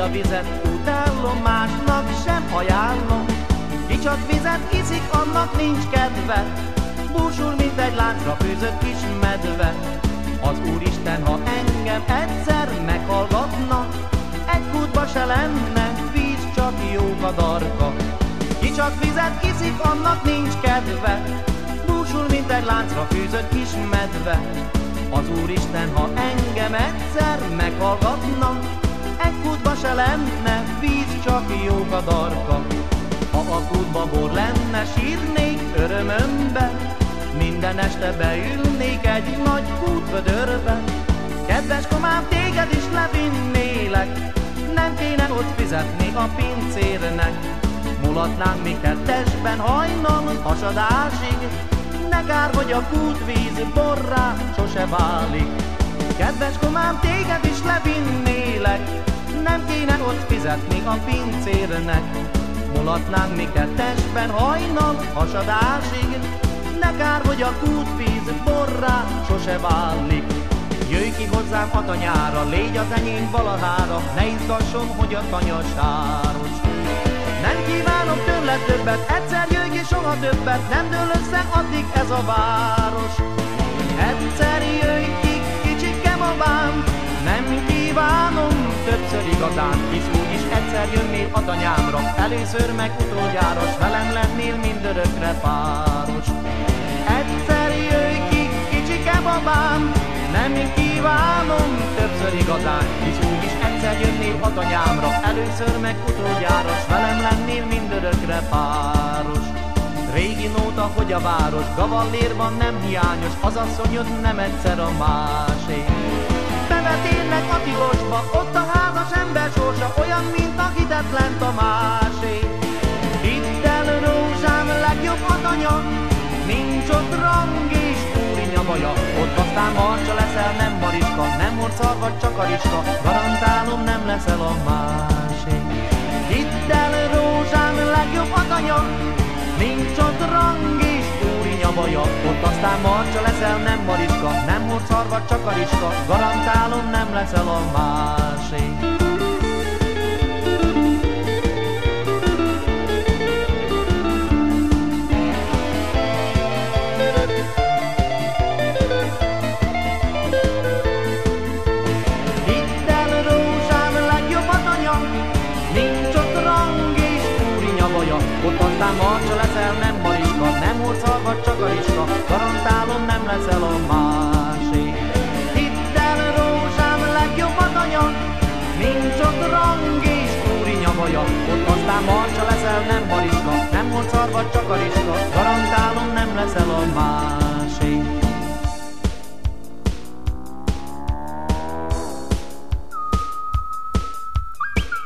a vizet, utálom, másnak sem ajánlom. Ki csak vizet iszik, annak nincs kedve, búsul, mint egy láncra fűzött kis medve. Az Úristen, ha engem egyszer meghallgatna, egy kútba se lenne, víz csak jó kadarka. Ki csak vizet iszik, annak nincs kedve, búsul, mint egy láncra fűzött kis medve. Az Úristen, ha engem egyszer meghallgatna, se lenne, víz csak jó kadarka. Ha a kútba bor lenne, sírnék örömömbe, minden este beülnék egy nagy kútvödörbe. Kedves komám, téged is levinnélek, nem kéne ott fizetni a pincérnek. Mulatnánk mi kettesben hajnal hasadásig, ne kár, hogy a kútvíz borrá sose válik. Kedves komám, téged is levinnélek, nem kéne ott fizetni a pincérnek. Mulatnánk mi kettesben hajnal hasadásig, ne kár, hogy a kútvíz borrá sose válik. Jöjj ki hozzám a tanyára, légy az enyém valahára, ne izgasson, hogy a tanya sáros. Nem kívánok tőled többet, egyszer jöjj ki, soha többet, nem dől össze addig ez a város. Többször igazán, hisz úgyis egyszer jönnél a tanyámra, először meg utoljára, s velem lennél mindörökre páros. Egyszer jöjj ki, kicsike babám, nem kívánom többször igazán, hisz úgyis egyszer jönnél a tanyámra, először meg utoljára, s velem lennél mindörökre páros. Régi nóta, hogy a város gavallérban nem hiányos, az asszonyod nem egyszer a másé. Bevetélnek a tilosba, ott a házas sorsa, olyan, mint a hitetlen Tamásé. Hidd el, rózsám, legjobb anya, nincs ott rang és úrinya baja, ott aztán harcsa leszel, nem mariska, nem hord vagy csak a riska, garantálom, nem leszel a másé. Hidd el, rózsám, legjobb anya, nincs ott rang és úrinya baja, ott aztán marcsa leszel, nem mariska, nem hord vagy csak a riska, garantálom, nem leszel a másé. Garantálom nem leszel a másik. Hidd el, rózsám, legjobb anya, nincs ott rang és úri nyavaja, ott aztán marcsa leszel, nem mariska, nem hurcolgat, csak a riska, garantálom nem leszel a másik.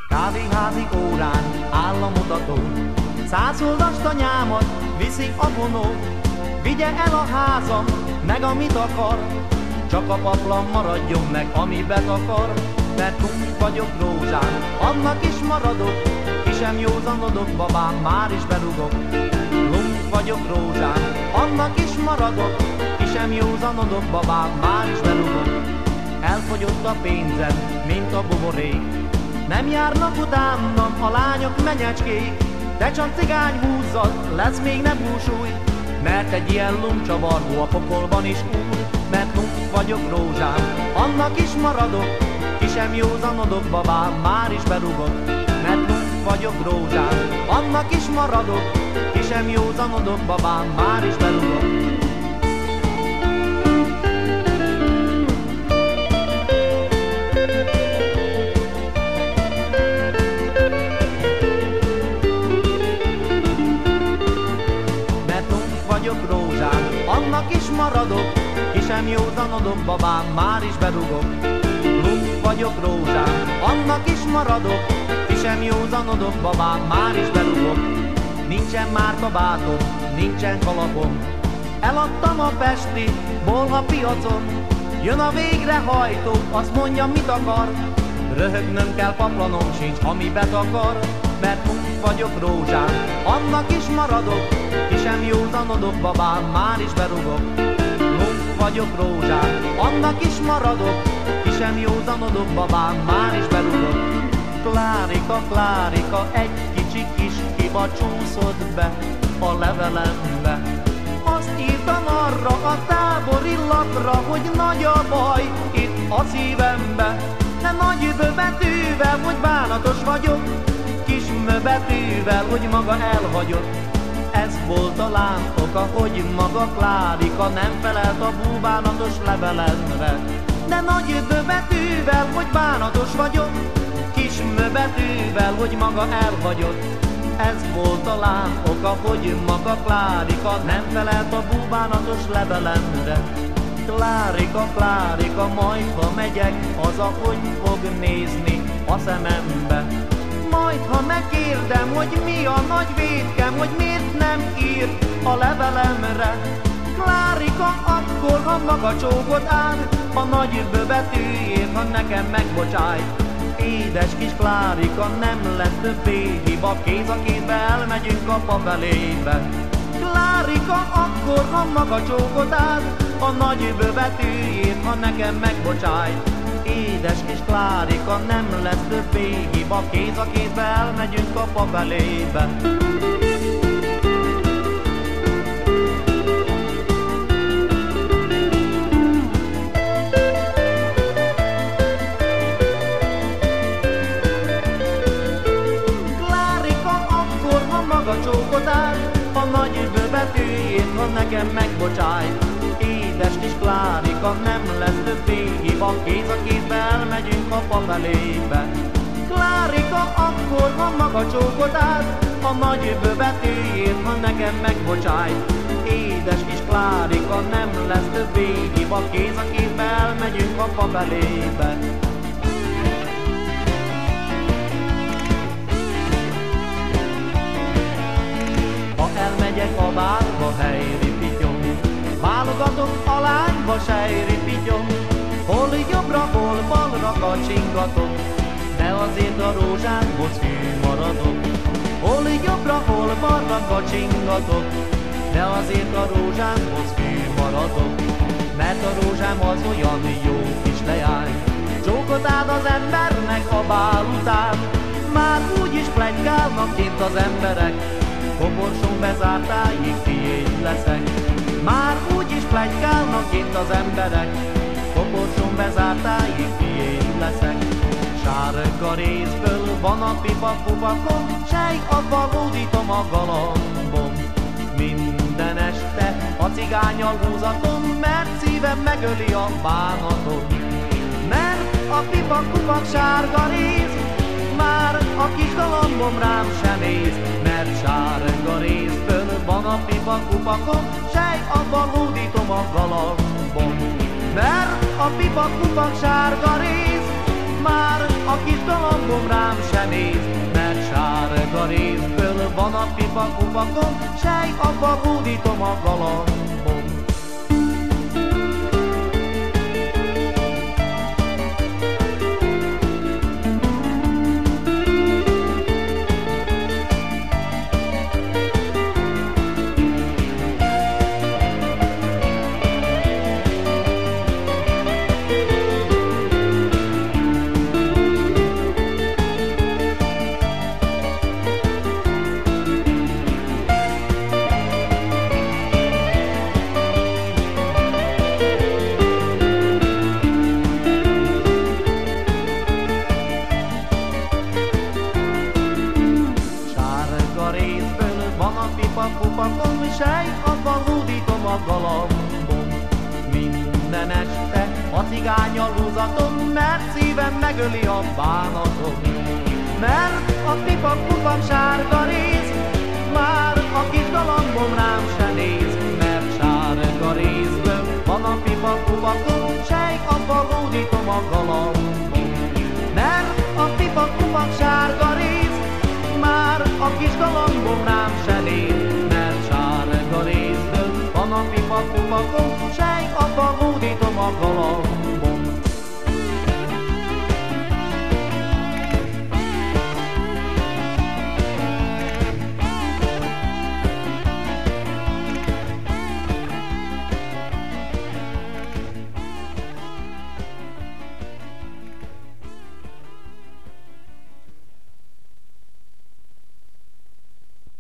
Kávéházi órán áll a mutató, Százoldas tanyámat viszi a vonó, vigye el a házam, meg amit akar, csak a paplan maradjon meg, ami betakar, mert tunk vagyok rózsán, annak is maradok, ki józanodok, babám, már is berugok. Lunk vagyok rózsán, annak is maradok, ki józanodok, babám, már is berugok. Elfogyott a pénzem, mint a buborék, nem járnak utánam a lányok menyecskék, de csak cigány húzzad, lesz még nem búsúj, mert egy ilyen lumcsavargó a pokolban is úr, mert lum vagyok rózsám, annak is maradok, ki sem józanodok, babám, már is berugok, mert lum vagyok rózsám, annak is maradok, ki sem józanodok, babám, már is berugok. Annak is maradok, ki sem babám, már is berugok. Lump vagyok rózsám, annak is maradok, ki sem babám, már is berugok. Nincsen már kabátom, nincsen kalapom, eladtam a pesti bolha piacon. Jön a végrehajtó, azt mondja, mit akar, Röhögnöm kell, paplanom sincs, ami betakar, mert munk vagyok rózsám, annak is maradok, ki sem józanodok, babám, már is berugok. Munk vagyok rózsám, annak is maradok, ki sem józanodok, babám, már is berugok. Klárika, Klárika, egy kicsi kis hiba csúszott be a levelembe. Azt írtam arra a tábori lapra, hogy nagy a baj itt a szívembe. De nagy betűvel, hogy kis betűvel, hogy maga elhagyott. Ez volt a oka, hogy maga Klárika nem felelt a búbánatos levelemre. De nagy betűvel, hogy bánatos vagyok, kis betűvel, hogy maga elhagyott. Ez volt a lám oka, hogy maga Klárika nem felelt a búbánatos levelemre. Klárika, Klárika, majd ha megyek, az a hogy fog nézni a szemembe. Majd ha megkérdem, hogy mi a nagy védkem, hogy miért nem ír a levelemre. Klárika, akkor, ha maga csókot áll, a nagy betűjét, ha nekem megbocsáj. Édes kis Klárika, nem lesz többé hiba, kéz a kézbe elmegyünk a papelébe. Klárika, akkor, ha maga csókot áll, a nagy betűjét, ha nekem megbocsáj. Édes kis Klárika, nem lesz többé hiba, kéz a kézbe elmegyünk a papelébe. ha nekem megbocsáj. Édes kis Klárika, nem lesz többé hiba, kéz a kézbe elmegyünk a papelébe. Klárika, akkor, ha maga csókot át, a nagy betűjét, ha nekem megbocsáj. Édes kis Klárika, nem lesz többé hiba, kéz a kézbe elmegyünk a papelébe. Válogatok a lányba sejri pityom, hol jobbra, hol balra kacsingatok, de azért a rózsámhoz hű maradok. Hol jobbra, hol balra kacsingatok, de azért a rózsámhoz hű maradok. Mert a rózsám az olyan jó kis leány, csókot áld az embernek a bál után, már úgy is plegykálnak kint az emberek, koporson bezártáig tiéd leszek. Már úgy is plegykálnak itt az emberek, koporson bezártáig tiéd leszek. Sárga részből van a pipa kupakom, sej a valódítom a galambom. Minden este a cigányal húzatom, mert szívem megöli a bánatom. Mert a pipa kupak sárga rész, már a kis galambom rám sem néz, mert sárga részből van a pipa kupakom, sej abban hódítom a galambom. A pipa kupak sárga rész, már a kis galambom rám sem néz, mert sárga részből van a pipa kupakom, sej abban hódítom a galambom. A galambom. Minden este a cigányal húzatom, mert szívem megöli a bánatom. Mert a pipa kupak sárga rész, már a kis galambom rám se néz, mert sárga részből van a pipa kupakon, sej, kupakon, sej, abba hódítom a galamb.